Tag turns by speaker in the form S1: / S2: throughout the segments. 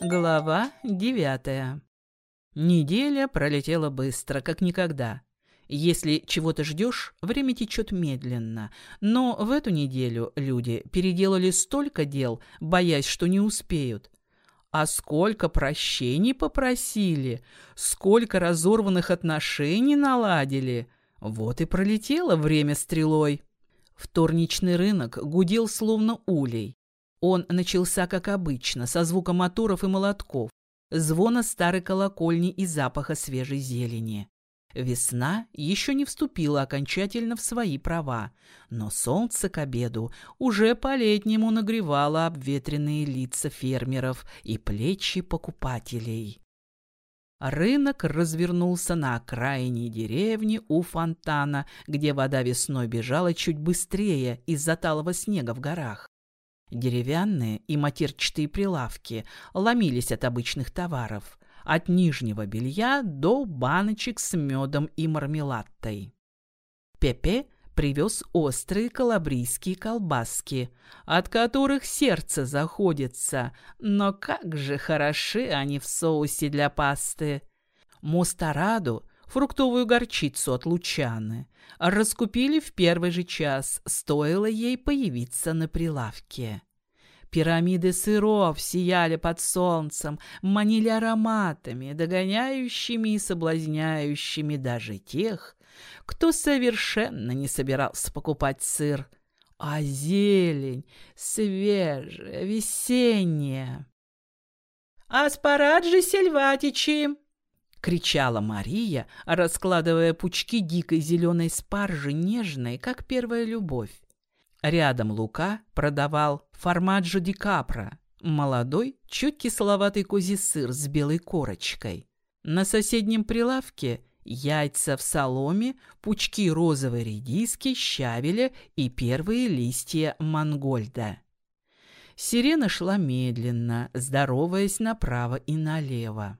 S1: Глава девятая. Неделя пролетела быстро, как никогда. Если чего-то ждешь, время течет медленно. Но в эту неделю люди переделали столько дел, боясь, что не успеют. А сколько прощений попросили, сколько разорванных отношений наладили. Вот и пролетело время стрелой. Вторничный рынок гудел словно улей. Он начался, как обычно, со звука моторов и молотков, звона старой колокольни и запаха свежей зелени. Весна еще не вступила окончательно в свои права, но солнце к обеду уже по-летнему нагревало обветренные лица фермеров и плечи покупателей. Рынок развернулся на окраине деревни у фонтана, где вода весной бежала чуть быстрее из-за талого снега в горах. Деревянные и матерчатые прилавки ломились от обычных товаров, от нижнего белья до баночек с медом и мармеладтой. Пепе привез острые калабрийские колбаски, от которых сердце заходится, но как же хороши они в соусе для пасты. Мустараду фруктовую горчицу от Лучаны. Раскупили в первый же час, стоило ей появиться на прилавке. Пирамиды сыров сияли под солнцем, манили ароматами, догоняющими и соблазняющими даже тех, кто совершенно не собирался покупать сыр. А зелень свежая, весенняя. «Аспараджи сельватичи!» — кричала Мария, раскладывая пучки дикой зеленой спаржи, нежной, как первая любовь. Рядом Лука продавал формаджо ди капра, молодой, чуть кисловатый козий сыр с белой корочкой. На соседнем прилавке яйца в соломе, пучки розовой редиски, щавеля и первые листья мангольда. Сирена шла медленно, здороваясь направо и налево.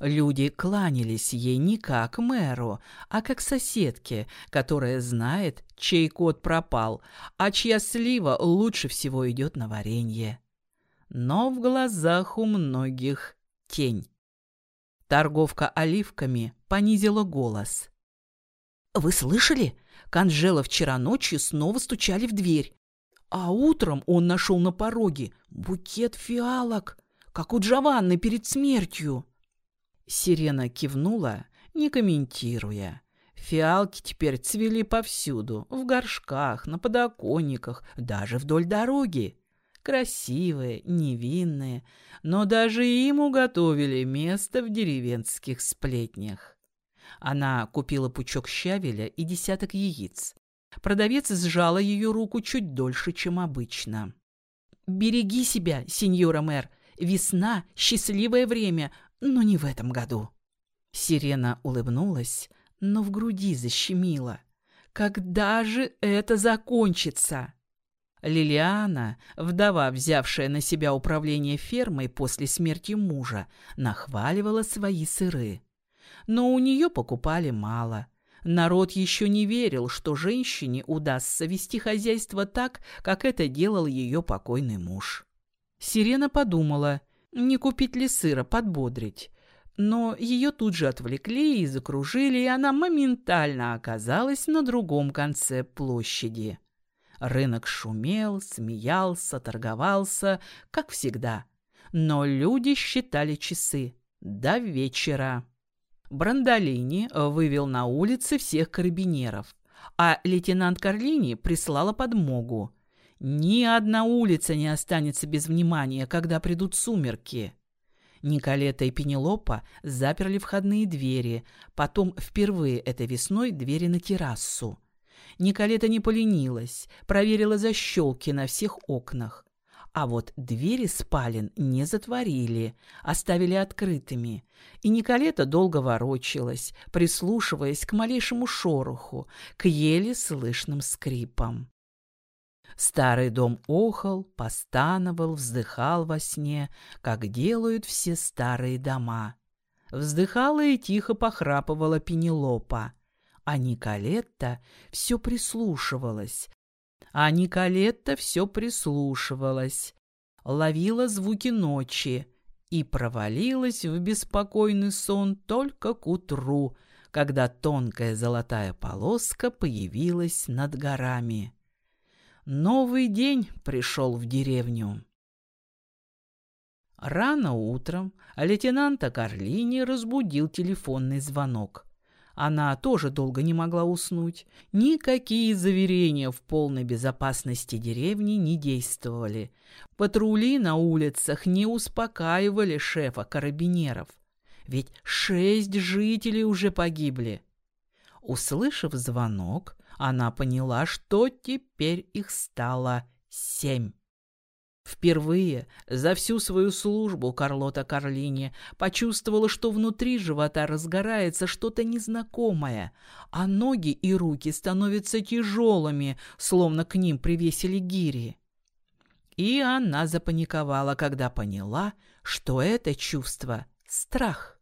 S1: Люди кланялись ей не как мэру, а как соседке, которая знает, чей кот пропал, а чья слива лучше всего идет на варенье. Но в глазах у многих тень. Торговка оливками понизила голос. «Вы слышали? Канжела вчера ночью снова стучали в дверь. А утром он нашел на пороге букет фиалок, как у Джованны перед смертью». Сирена кивнула, не комментируя. Фиалки теперь цвели повсюду, в горшках, на подоконниках, даже вдоль дороги. Красивые, невинные, но даже им уготовили место в деревенских сплетнях. Она купила пучок щавеля и десяток яиц. Продавец сжала ее руку чуть дольше, чем обычно. «Береги себя, сеньора мэр. Весна — счастливое время, но не в этом году». Сирена улыбнулась, но в груди защемила. «Когда же это закончится?» Лилиана, вдова, взявшая на себя управление фермой после смерти мужа, нахваливала свои сыры. Но у нее покупали мало. Народ еще не верил, что женщине удастся вести хозяйство так, как это делал ее покойный муж. Сирена подумала – не купить ли сыра, подбодрить. Но ее тут же отвлекли и закружили, и она моментально оказалась на другом конце площади. Рынок шумел, смеялся, торговался, как всегда. Но люди считали часы. До вечера. Брандолини вывел на улицы всех карабинеров, а лейтенант Карлини прислала подмогу. Ни одна улица не останется без внимания, когда придут сумерки. Николета и Пенелопа заперли входные двери, потом впервые этой весной двери на террасу. Николета не поленилась, проверила защелки на всех окнах. А вот двери спален не затворили, оставили открытыми. И Николета долго ворочалась, прислушиваясь к малейшему шороху, к еле слышным скрипам. Старый дом охал, постановал, вздыхал во сне, как делают все старые дома. Вздыхала и тихо похрапывала Пенелопа. А Николетта все прислушивалась. А Николетта все прислушивалась. Ловила звуки ночи и провалилась в беспокойный сон только к утру, когда тонкая золотая полоска появилась над горами. Новый день пришел в деревню. Рано утром лейтенанта Карлини разбудил телефонный звонок. Она тоже долго не могла уснуть. Никакие заверения в полной безопасности деревни не действовали. Патрули на улицах не успокаивали шефа карабинеров. Ведь шесть жителей уже погибли. Услышав звонок, она поняла, что теперь их стало семь. Впервые за всю свою службу Карлота Карлини почувствовала, что внутри живота разгорается что-то незнакомое, а ноги и руки становятся тяжелыми, словно к ним привесили гири. И она запаниковала, когда поняла, что это чувство — страх.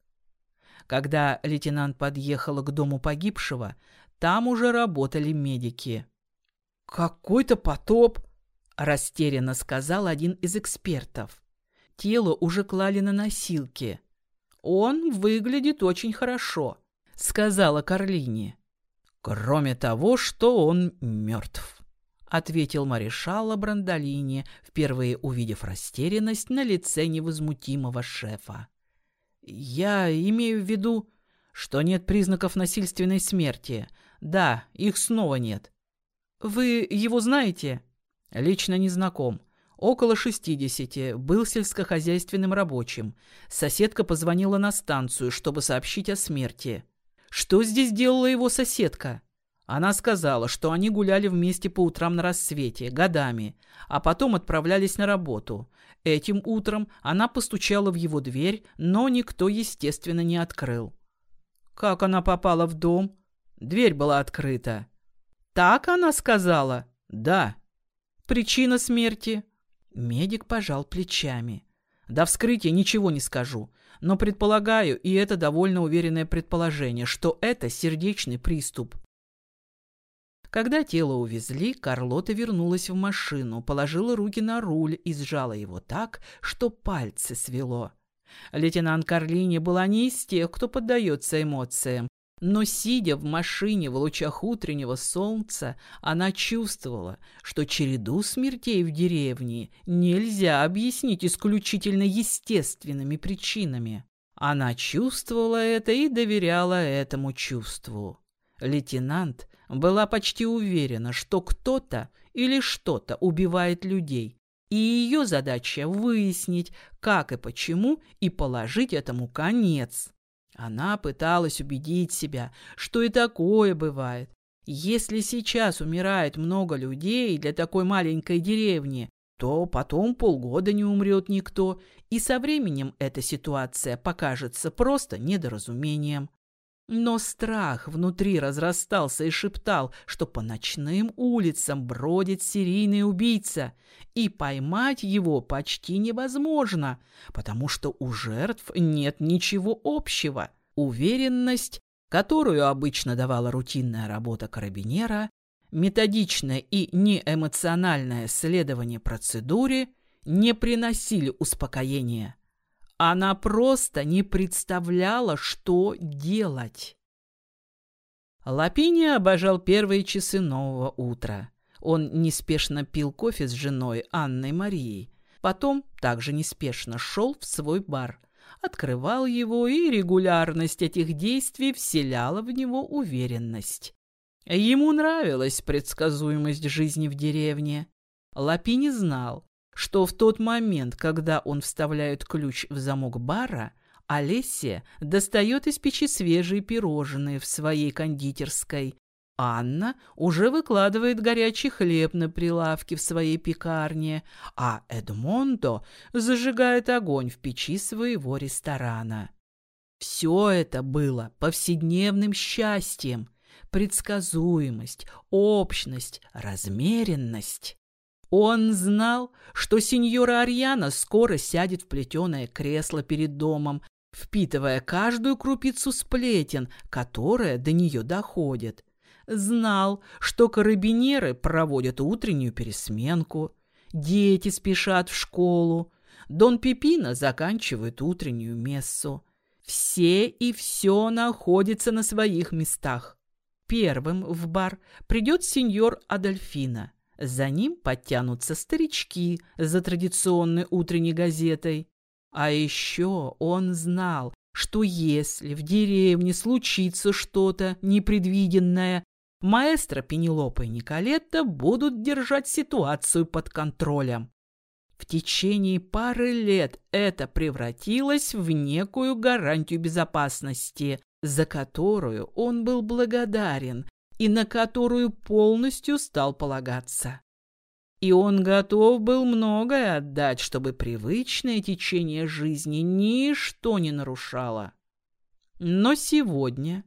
S1: Когда лейтенант подъехала к дому погибшего, там уже работали медики. «Какой-то потоп!» Растерянно сказал один из экспертов. Тело уже клали на носилки. «Он выглядит очень хорошо», — сказала Карлини. «Кроме того, что он мертв», — ответил маршала Брандолини, впервые увидев растерянность на лице невозмутимого шефа. «Я имею в виду, что нет признаков насильственной смерти. Да, их снова нет. Вы его знаете?» Лично не знаком. Около 60, был сельскохозяйственным рабочим. Соседка позвонила на станцию, чтобы сообщить о смерти. Что здесь делала его соседка? Она сказала, что они гуляли вместе по утрам на рассвете, годами, а потом отправлялись на работу. Этим утром она постучала в его дверь, но никто, естественно, не открыл. Как она попала в дом? Дверь была открыта. Так она сказала? Да. Причина смерти?» Медик пожал плечами. «До вскрытия ничего не скажу, но предполагаю, и это довольно уверенное предположение, что это сердечный приступ». Когда тело увезли, Карлота вернулась в машину, положила руки на руль и сжала его так, что пальцы свело. Лейтенант Карлини была не из тех, кто поддается эмоциям, но, сидя в машине в лучах утреннего солнца, она чувствовала, что череду смертей в деревне нельзя объяснить исключительно естественными причинами. Она чувствовала это и доверяла этому чувству. Лейтенант была почти уверена, что кто-то или что-то убивает людей, и ее задача выяснить, как и почему, и положить этому конец. Она пыталась убедить себя, что и такое бывает. Если сейчас умирает много людей для такой маленькой деревни, то потом полгода не умрет никто, и со временем эта ситуация покажется просто недоразумением. Но страх внутри разрастался и шептал, что по ночным улицам бродит серийный убийца, и поймать его почти невозможно, потому что у жертв нет ничего общего. Уверенность, которую обычно давала рутинная работа карабинера, методичное и неэмоциональное следование процедуре не приносили успокоения. Она просто не представляла, что делать. Лапини обожал первые часы нового утра. Он неспешно пил кофе с женой Анной Марией. Потом также неспешно шел в свой бар. Открывал его, и регулярность этих действий вселяла в него уверенность. Ему нравилась предсказуемость жизни в деревне. Лапини знал, что в тот момент, когда он вставляет ключ в замок бара, Олеся достает из печи свежие пирожные в своей кондитерской. Анна уже выкладывает горячий хлеб на прилавке в своей пекарне, а Эдмондо зажигает огонь в печи своего ресторана. Все это было повседневным счастьем, предсказуемость, общность, размеренность. Он знал, что сеньора Арьяна скоро сядет в плетеное кресло перед домом, впитывая каждую крупицу сплетен, которая до нее доходит. Знал, что карабинеры проводят утреннюю пересменку, дети спешат в школу, Дон Пипино заканчивает утреннюю мессу. Все и все находятся на своих местах. Первым в бар придет сеньор Адольфино. За ним подтянутся старички за традиционной утренней газетой. А еще он знал, что если в деревне случится что-то непредвиденное, маэстро Пенелопа и Николетта будут держать ситуацию под контролем. В течение пары лет это превратилось в некую гарантию безопасности, за которую он был благодарен и на которую полностью стал полагаться. И он готов был многое отдать, чтобы привычное течение жизни ничто не нарушало. Но сегодня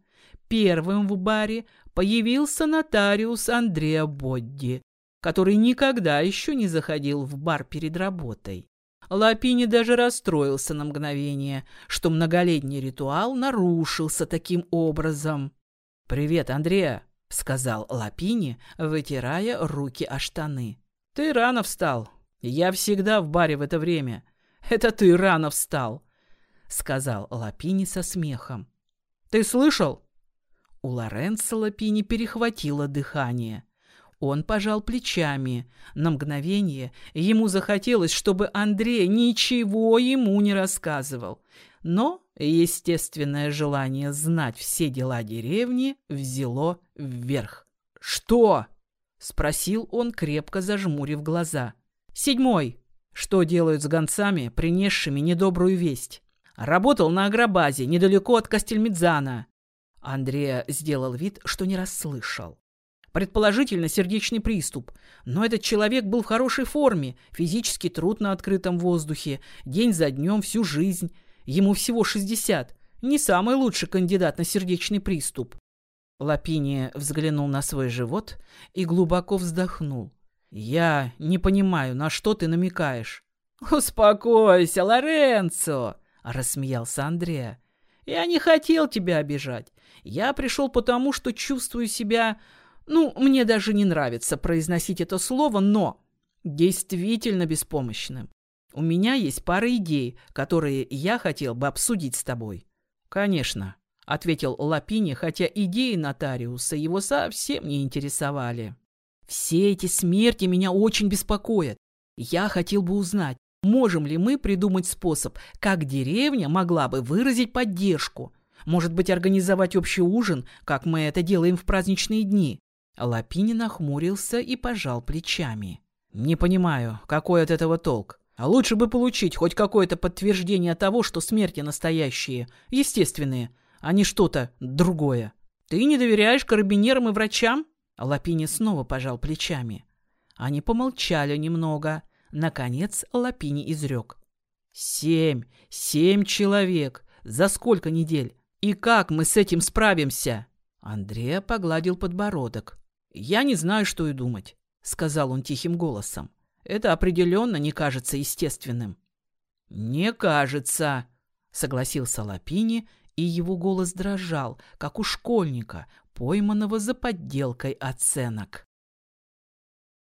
S1: первым в баре появился нотариус Андреа Бодди, который никогда еще не заходил в бар перед работой. Лапини даже расстроился на мгновение, что многолетний ритуал нарушился таким образом. «Привет, Андреа», — сказал Лапини, вытирая руки о штаны. «Ты рано встал. Я всегда в баре в это время. Это ты рано встал», — сказал Лапини со смехом. «Ты слышал?» У Лоренцо Лапини перехватило дыхание. Он пожал плечами. На мгновение ему захотелось, чтобы Андрей ничего ему не рассказывал. Но естественное желание знать все дела деревни взяло вверх. «Что?» — спросил он, крепко зажмурив глаза. «Седьмой. Что делают с гонцами, принесшими недобрую весть? Работал на агробазе, недалеко от Кастельмидзана». Андрея сделал вид, что не расслышал. Предположительно, сердечный приступ. Но этот человек был в хорошей форме, физический труд на открытом воздухе, день за днем, всю жизнь. Ему всего 60. Не самый лучший кандидат на сердечный приступ. Лапини взглянул на свой живот и глубоко вздохнул. «Я не понимаю, на что ты намекаешь?» «Успокойся, Лоренцо!» — рассмеялся Андреа. «Я не хотел тебя обижать. Я пришел потому, что чувствую себя ну, мне даже не нравится произносить это слово, но действительно беспомощным. У меня есть пара идей, которые я хотел бы обсудить с тобой. Конечно, ответил Лапини, хотя идеи нотариуса его совсем не интересовали. Все эти смерти меня очень беспокоят. Я хотел бы узнать, можем ли мы придумать способ, как деревня могла бы выразить поддержку. Может быть, организовать общий ужин, как мы это делаем в праздничные дни. Лапини нахмурился и пожал плечами. «Не понимаю, какой от этого толк? А лучше бы получить хоть какое-то подтверждение того, что смерти настоящие, естественные, а не что-то другое. Ты не доверяешь карабинерам и врачам?» Лапини снова пожал плечами. Они помолчали немного. Наконец Лапини изрек. «Семь! Семь человек! За сколько недель? И как мы с этим справимся?» Андрея погладил подбородок. «Я не знаю, что и думать», — сказал он тихим голосом. «Это определенно не кажется естественным». «Не кажется», — согласился Лапини, и его голос дрожал, как у школьника, пойманного за подделкой оценок.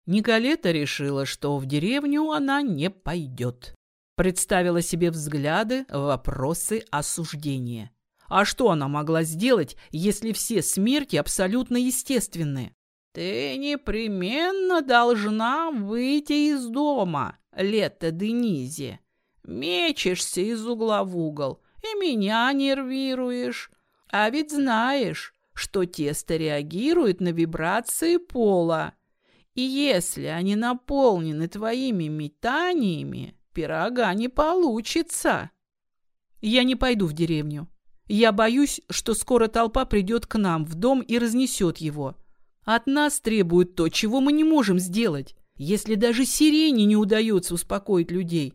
S1: Николета решила, что в деревню она не пойдет. Представила себе взгляды, вопросы, осуждения. А что она могла сделать, если все смерти абсолютно естественны? «Ты непременно должна выйти из дома, Лето Денизи. Мечешься из угла в угол и меня нервируешь. А ведь знаешь, что тесто реагирует на вибрации пола. И если они наполнены твоими метаниями, пирога не получится». «Я не пойду в деревню. Я боюсь, что скоро толпа придет к нам в дом и разнесет его». От нас требуют то, чего мы не можем сделать, если даже сирене не удается успокоить людей.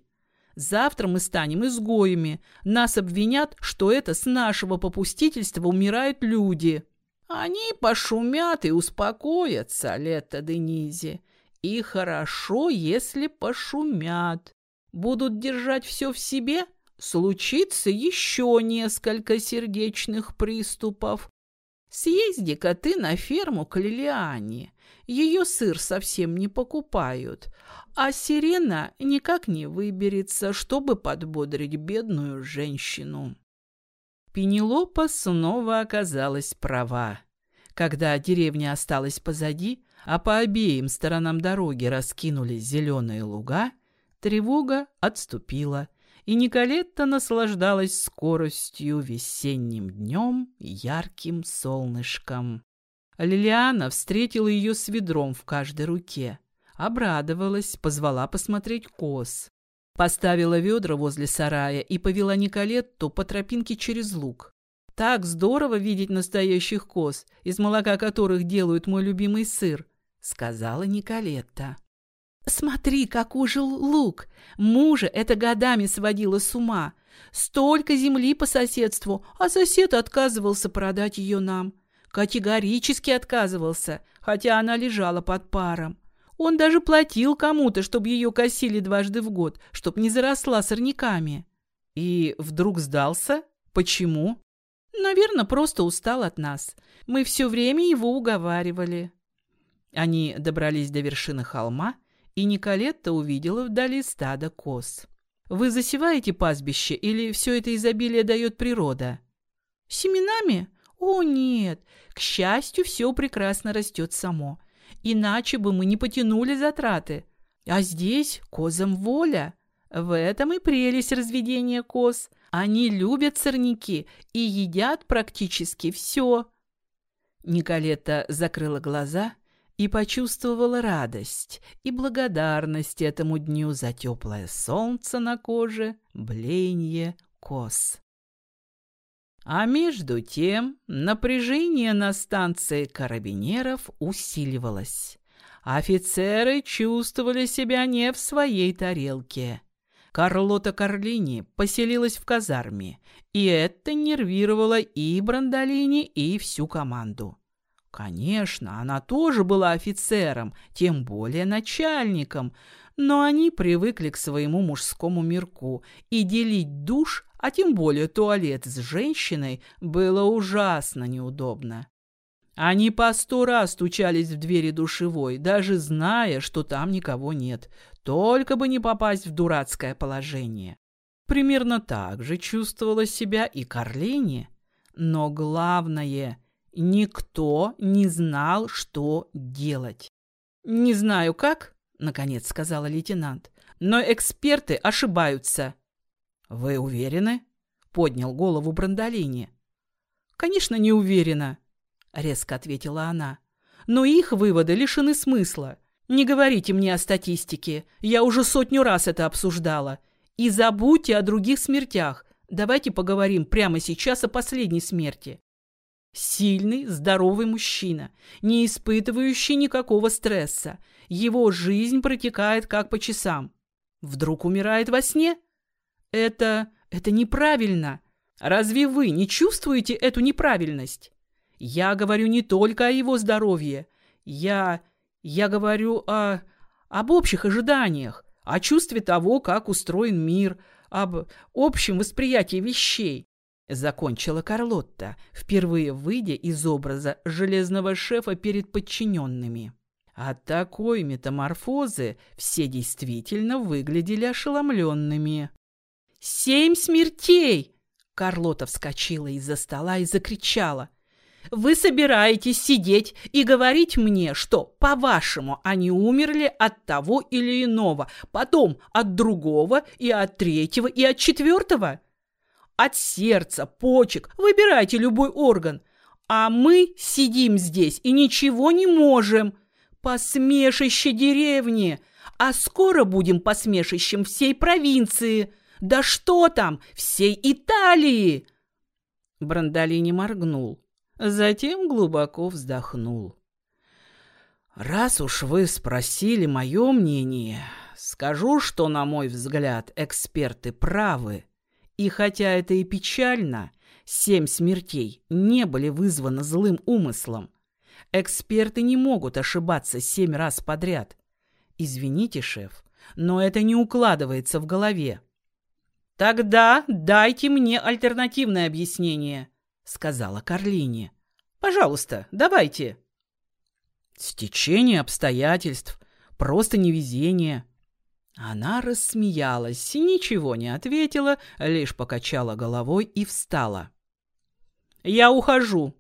S1: Завтра мы станем изгоями. Нас обвинят, что это с нашего попустительства умирают люди. Они пошумят и успокоятся, Лето Денизи. И хорошо, если пошумят. Будут держать все в себе, случится еще несколько сердечных приступов. Съезди-ка ты на ферму к Лилиане. Ее сыр совсем не покупают, а сирена никак не выберется, чтобы подбодрить бедную женщину. Пенелопа снова оказалась права. Когда деревня осталась позади, а по обеим сторонам дороги раскинулись зеленые луга, тревога отступила, и Николетта наслаждалась скоростью весенним днем ярким солнышком. Лилиана встретила ее с ведром в каждой руке. Обрадовалась, позвала посмотреть коз. Поставила ведра возле сарая и повела Николетту по тропинке через луг. Так здорово видеть настоящих коз, из молока которых делают мой любимый сыр, сказала Николетта. Смотри, как ужил лук. Мужа это годами сводило с ума. Столько земли по соседству, а сосед отказывался продать ее нам. Категорически отказывался, хотя она лежала под паром. Он даже платил кому-то, чтобы ее косили дважды в год, чтоб не заросла сорняками. И вдруг сдался? Почему? Наверное, просто устал от нас. Мы все время его уговаривали. Они добрались до вершины холма, и Николетта увидела вдали стадо коз. «Вы засеваете пастбище или все это изобилие дает природа?» «Семенами? О, нет! К счастью, все прекрасно растет само. Иначе бы мы не потянули затраты. А здесь козам воля. В этом и прелесть разведения коз. Они любят сорняки и едят практически все». Николета закрыла глаза и почувствовала радость и благодарность этому дню за теплое солнце на коже, блеяние кос. А между тем напряжение на станции карабинеров усиливалось. Офицеры чувствовали себя не в своей тарелке. Карлота Карлини поселилась в казарме, и это нервировало и Брандолини, и всю команду. Конечно, она тоже была офицером, тем более начальником, но они привыкли к своему мужскому мирку, и делить душ, а тем более туалет с женщиной, было ужасно неудобно. Они по сто раз стучались в двери душевой, даже зная, что там никого нет, только бы не попасть в дурацкое положение. Примерно так же чувствовала себя и Карлини. Но главное — Никто не знал, что делать. «Не знаю как», — наконец сказала лейтенант, «но эксперты ошибаются». «Вы уверены?» — поднял голову Брандолини. «Конечно, не уверена», — резко ответила она. «Но их выводы лишены смысла. Не говорите мне о статистике. Я уже сотню раз это обсуждала. И забудьте о других смертях. Давайте поговорим прямо сейчас о последней смерти. Сильный, здоровый мужчина, не испытывающий никакого стресса. Его жизнь протекает как по часам. Вдруг умирает во сне? Это... это неправильно. Разве вы не чувствуете эту неправильность? Я говорю не только о его здоровье. Я... я говорю о... об общих ожиданиях, о чувстве того, как устроен мир, об общем восприятии вещей. Закончила Карлотта, впервые выйдя из образа железного шефа перед подчиненными. От такой метаморфозы все действительно выглядели ошеломленными. «Семь смертей!» Карлота вскочила из-за стола и закричала. «Вы собираетесь сидеть и говорить мне, что, по-вашему, они умерли от того или иного, потом от другого и от третьего и от четвертого?» От сердца, почек, выбирайте любой орган. А мы сидим здесь и ничего не можем. Посмешище деревни, а скоро будем посмешищем всей провинции. Да что там, всей Италии!» Брандолини моргнул, затем глубоко вздохнул. «Раз уж вы спросили мое мнение, скажу, что, на мой взгляд, эксперты правы». И хотя это и печально, семь смертей не были вызваны злым умыслом. Эксперты не могут ошибаться семь раз подряд. Извините, шеф, но это не укладывается в голове. «Тогда дайте мне альтернативное объяснение», — сказала Карлини. Пожалуйста, давайте. Стечение обстоятельств, просто невезение. Она рассмеялась, ничего не ответила, лишь покачала головой и встала. «Я ухожу.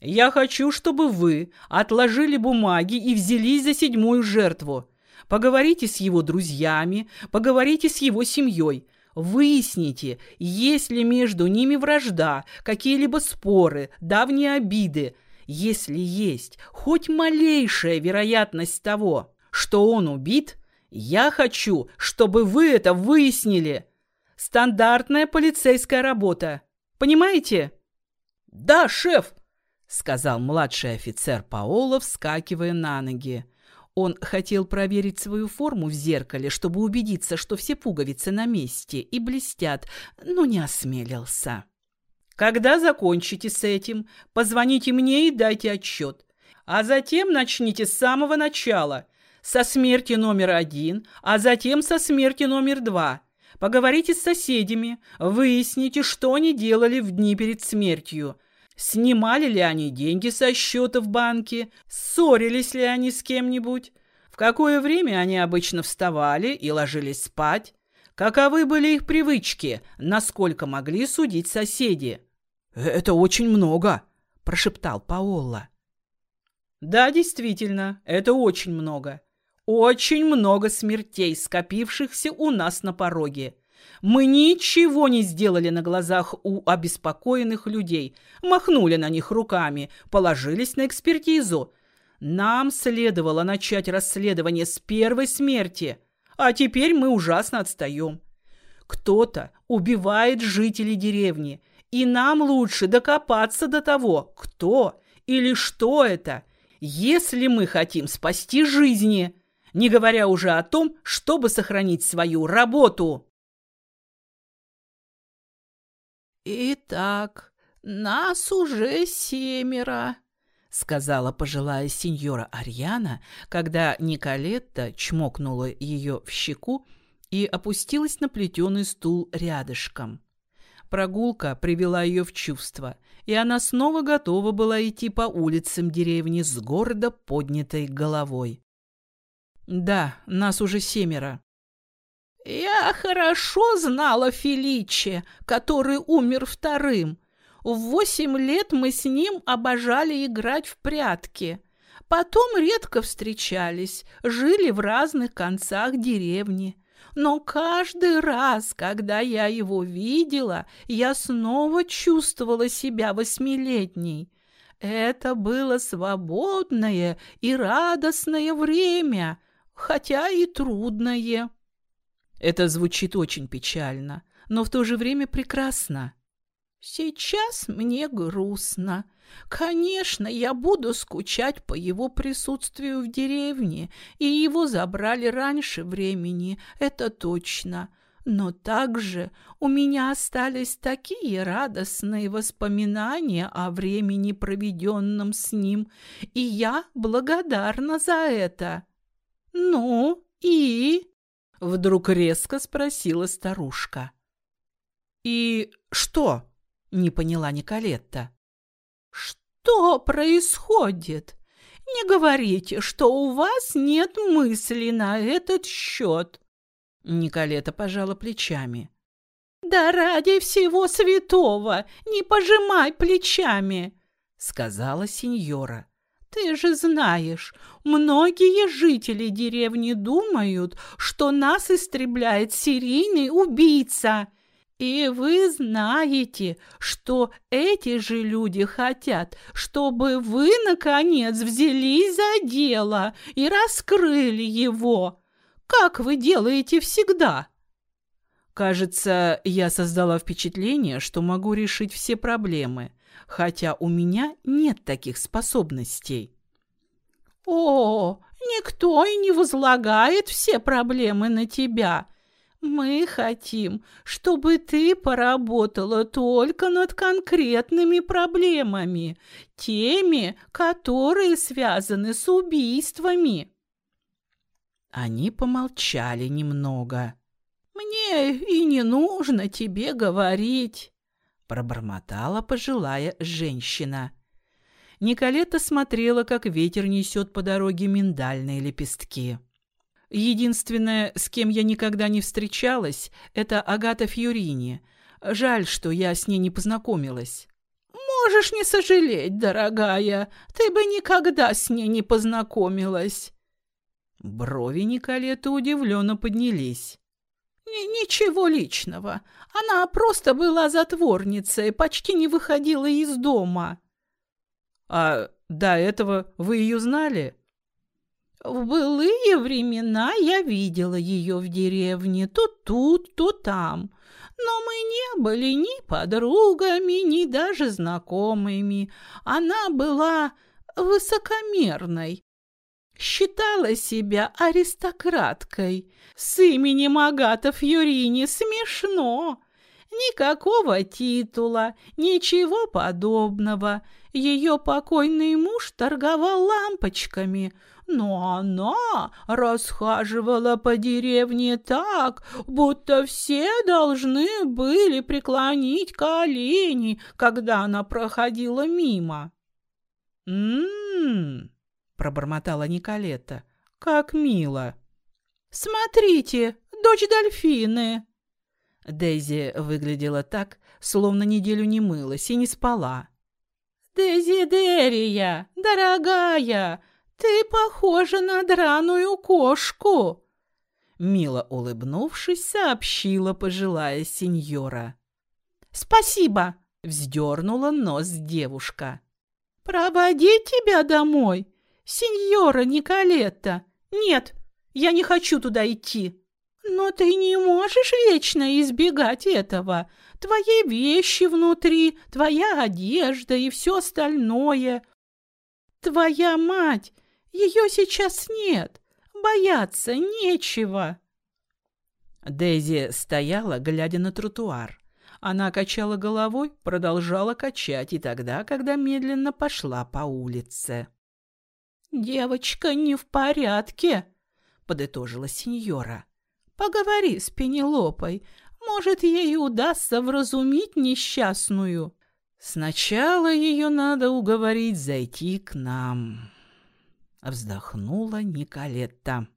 S1: Я хочу, чтобы вы отложили бумаги и взялись за седьмую жертву. Поговорите с его друзьями, поговорите с его семьей. Выясните, есть ли между ними вражда, какие-либо споры, давние обиды. Если есть хоть малейшая вероятность того, что он убит, я хочу, чтобы вы это выяснили. Стандартная полицейская работа. Понимаете? Да, шеф, сказал младший офицер Паоло, вскакивая на ноги. Он хотел проверить свою форму в зеркале, чтобы убедиться, что все пуговицы на месте и блестят, но не осмелился. «Когда закончите с этим, позвоните мне и дайте отчет. А затем начните с самого начала, со смерти номер один, а затем со смерти номер два. Поговорите с соседями, выясните, что они делали в дни перед смертью». Снимали ли они деньги со счета в банке? Ссорились ли они с кем-нибудь? В какое время они обычно вставали и ложились спать? Каковы были их привычки? Насколько могли судить соседи? «Это очень много», – прошептал Паоло. «Да, действительно, это очень много. Очень много смертей, скопившихся у нас на пороге. Мы ничего не сделали на глазах у обеспокоенных людей, махнули на них руками, положились на экспертизу. Нам следовало начать расследование с первой смерти, а теперь мы ужасно отстаем. Кто-то убивает жителей деревни, и нам лучше докопаться до того, кто или что это, если мы хотим спасти жизни, не говоря уже о том, чтобы сохранить свою работу.
S2: «Итак, нас уже семеро», — сказала пожилая сеньора Арьяна, когда Николетта чмокнула ее в щеку и опустилась на плетеный стул рядышком. Прогулка привела ее в чувство, и она снова готова была идти по улицам деревни с гордо поднятой головой. «Да, нас уже семеро», я хорошо знала Феличе, который умер вторым. В восемь лет мы с ним обожали играть в прятки. Потом редко встречались, жили в разных концах деревни. Но каждый раз, когда я его видела, я снова чувствовала себя восьмилетней. Это было свободное и радостное время, хотя и трудное. Это звучит очень печально, но в то же время прекрасно. Сейчас мне грустно. Конечно, я буду скучать по его присутствию в деревне, и его забрали раньше времени, это точно. Но также у меня остались такие радостные воспоминания о времени, проведенном с ним, и я благодарна за это. Ну и... Вдруг резко спросила старушка. «И что?» — не поняла Николетта. «Что происходит? Не говорите, что у вас нет мысли на этот счет!» Николета пожала плечами. «Да ради всего святого не пожимай плечами!» — сказала сеньора. Ты же знаешь, многие жители деревни думают, что нас истребляет серийный убийца. И вы знаете, что эти же люди хотят, чтобы вы, наконец, взялись за дело и раскрыли его, как вы делаете всегда. Кажется, я создала впечатление, что могу решить все проблемы – хотя у меня нет таких способностей. О, никто и не возлагает все проблемы на тебя. Мы хотим, чтобы ты поработала только над конкретными проблемами, теми, которые связаны с убийствами. Они помолчали немного. Мне и не нужно тебе говорить, пробормотала пожилая женщина.
S1: Николета смотрела, как ветер несет по дороге миндальные лепестки. Единственное, с кем я никогда не встречалась, это Агата Фьюрини. Жаль, что я с ней не познакомилась.
S2: «Можешь не сожалеть, дорогая, ты бы никогда с ней не познакомилась».
S1: Брови Николеты удивленно поднялись.
S2: «Ничего личного. Она просто была затворницей, почти не выходила из дома».
S1: «А до этого вы ее знали?»
S2: В былые времена я видела ее в деревне то тут, то там, но мы не были ни подругами, ни даже знакомыми. Она была высокомерной, считала себя аристократкой. С именем Агата Фьюрини смешно. Никакого титула, ничего подобного. Ее покойный муж торговал лампочками, но она расхаживала по деревне так, будто все должны были преклонить колени, когда она проходила мимо.
S1: «М-м-м», пробормотала Николета, — «как мило».
S2: «Смотрите, дочь Дольфины!»
S1: Дейзи выглядела так, словно неделю не мылась и не спала.
S2: «Дезидерия, дорогая, ты похожа на драную кошку!»
S1: Мило улыбнувшись, сообщила пожилая сеньора.
S2: «Спасибо!»
S1: — вздернула нос девушка.
S2: «Проводить тебя домой, сеньора Николетта?» «Нет, я не хочу туда идти!» «Но ты не можешь вечно избегать этого. Твои вещи внутри, твоя одежда и все остальное. Твоя мать, ее сейчас нет. Бояться нечего».
S1: Дейзи стояла, глядя на тротуар. Она качала головой, продолжала качать и тогда, когда медленно пошла по улице.
S2: «Девочка не в порядке», — подытожила сеньора. Поговори с Пенелопой. Может, ей удастся вразумить несчастную.
S1: Сначала ее надо уговорить зайти к нам. Вздохнула Николетта.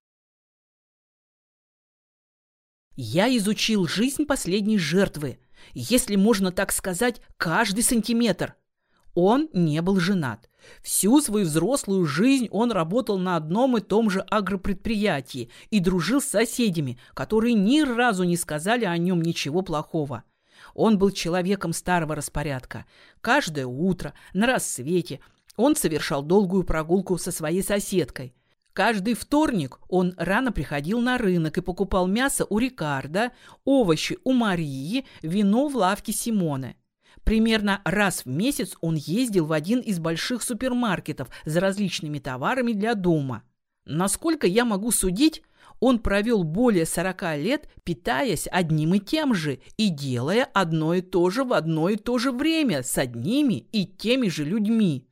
S1: Я изучил жизнь последней жертвы, если можно так сказать, каждый сантиметр. Он не был женат. Всю свою взрослую жизнь он работал на одном и том же агропредприятии и дружил с соседями, которые ни разу не сказали о нем ничего плохого. Он был человеком старого распорядка. Каждое утро на рассвете он совершал долгую прогулку со своей соседкой. Каждый вторник он рано приходил на рынок и покупал мясо у Рикарда, овощи у Марии, вино в лавке Симоны. Примерно раз в месяц он ездил в один из больших супермаркетов за различными товарами для дома. Насколько я могу судить, он провел более 40 лет, питаясь одним и тем же и делая одно и то же в одно и то же время с одними и теми же людьми.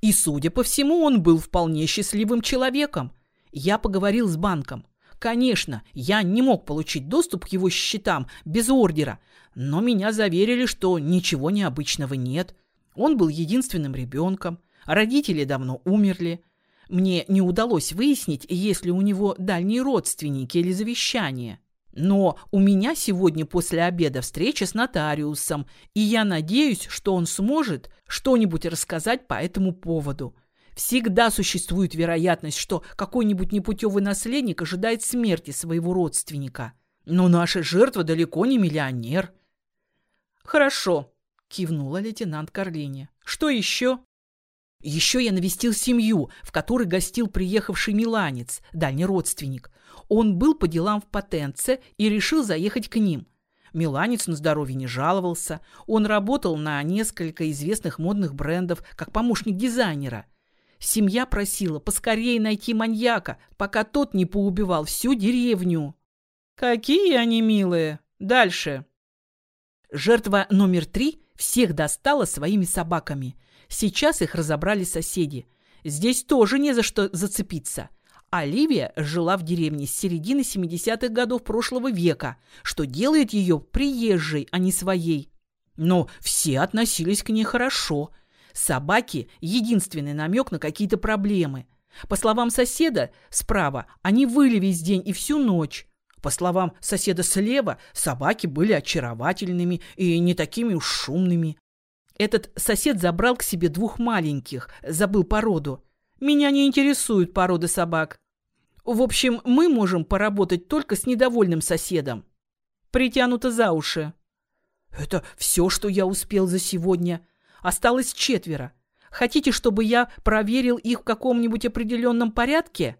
S1: И, судя по всему, он был вполне счастливым человеком. Я поговорил с банком. Конечно, я не мог получить доступ к его счетам без ордера, но меня заверили, что ничего необычного нет. Он был единственным ребенком, родители давно умерли. Мне не удалось выяснить, есть ли у него дальние родственники или завещание. Но у меня сегодня после обеда встреча с нотариусом, и я надеюсь, что он сможет что-нибудь рассказать по этому поводу. Всегда существует вероятность, что какой-нибудь непутевый наследник ожидает смерти своего родственника. Но наша жертва далеко не миллионер. «Хорошо», — кивнула лейтенант Карлини. «Что еще?» Еще я навестил семью, в которой гостил приехавший миланец, дальний родственник. Он был по делам в Потенце и решил заехать к ним. Миланец на здоровье не жаловался. Он работал на несколько известных модных брендов как помощник дизайнера. Семья просила поскорее найти маньяка, пока тот не поубивал всю деревню. «Какие они милые! Дальше!» Жертва номер три всех достала своими собаками. Сейчас их разобрали соседи. Здесь тоже не за что зацепиться. Оливия жила в деревне с середины 70-х годов прошлого века, что делает ее приезжей, а не своей. Но все относились к ней хорошо. Собаки – единственный намек на какие-то проблемы. По словам соседа, справа они выли весь день и всю ночь. По словам соседа слева, собаки были очаровательными и не такими уж шумными. Этот сосед забрал к себе двух маленьких, забыл породу. Меня не интересуют породы собак. В общем, мы можем поработать только с недовольным соседом. Притянуто за уши. Это все, что я успел за сегодня. Осталось четверо. Хотите, чтобы я проверил их в каком-нибудь определенном порядке?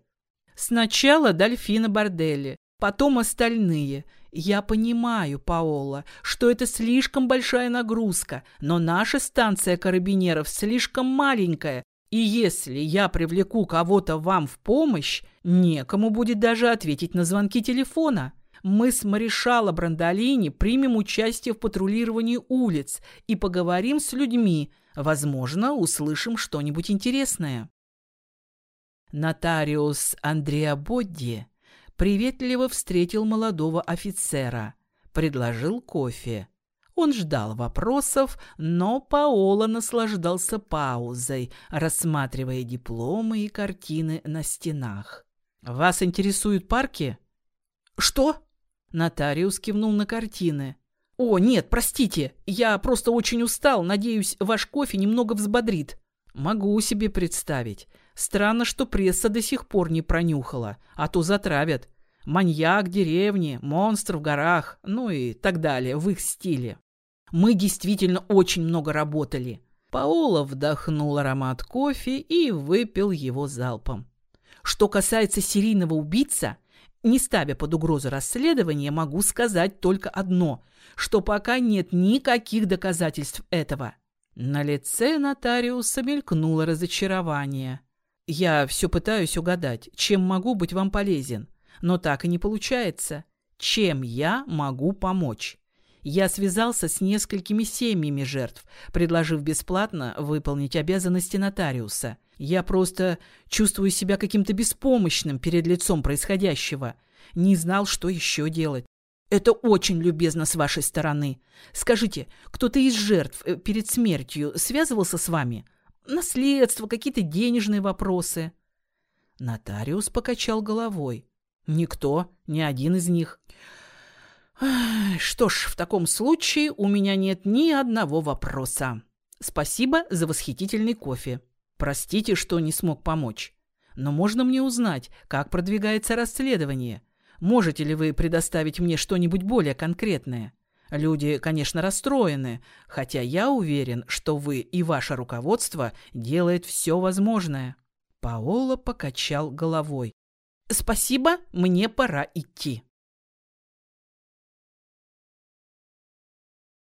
S1: Сначала Дольфина Борделли, потом остальные. Я понимаю, Паола, что это слишком большая нагрузка, но наша станция карабинеров слишком маленькая, и если я привлеку кого-то вам в помощь, некому будет даже ответить на звонки телефона. Мы с Маришала Брандолини примем участие в патрулировании улиц и поговорим с людьми, Возможно, услышим что-нибудь интересное. Нотариус Андреа Бодди приветливо встретил молодого офицера, предложил кофе. Он ждал вопросов, но Паоло наслаждался паузой, рассматривая дипломы и картины на стенах. «Вас интересуют парки?» «Что?» Нотариус кивнул на картины. «О, нет, простите, я просто очень устал, надеюсь, ваш кофе немного взбодрит». «Могу себе представить. Странно, что пресса до сих пор не пронюхала, а то затравят. Маньяк деревни, монстр в горах, ну и так далее, в их стиле. Мы действительно очень много работали». Паоло вдохнул аромат кофе и выпил его залпом. Что касается серийного убийца, не ставя под угрозу расследование, могу сказать только одно что пока нет никаких доказательств этого. На лице нотариуса мелькнуло разочарование. «Я все пытаюсь угадать, чем могу быть вам полезен, но так и не получается. Чем я могу помочь?» Я связался с несколькими семьями жертв, предложив бесплатно выполнить обязанности нотариуса. Я просто чувствую себя каким-то беспомощным перед лицом происходящего. Не знал, что еще делать. Это очень любезно с вашей стороны. Скажите, кто-то из жертв э, перед смертью связывался с вами? Наследство, какие-то денежные вопросы?» Нотариус покачал головой. «Никто, ни один из них». «Что ж, в таком случае у меня нет ни одного вопроса. Спасибо за восхитительный кофе. Простите, что не смог помочь. Но можно мне узнать, как продвигается расследование?» Можете ли вы предоставить мне что-нибудь более конкретное? Люди, конечно, расстроены, хотя я уверен, что вы и ваше руководство делает все возможное». Паоло покачал головой. «Спасибо, мне пора идти».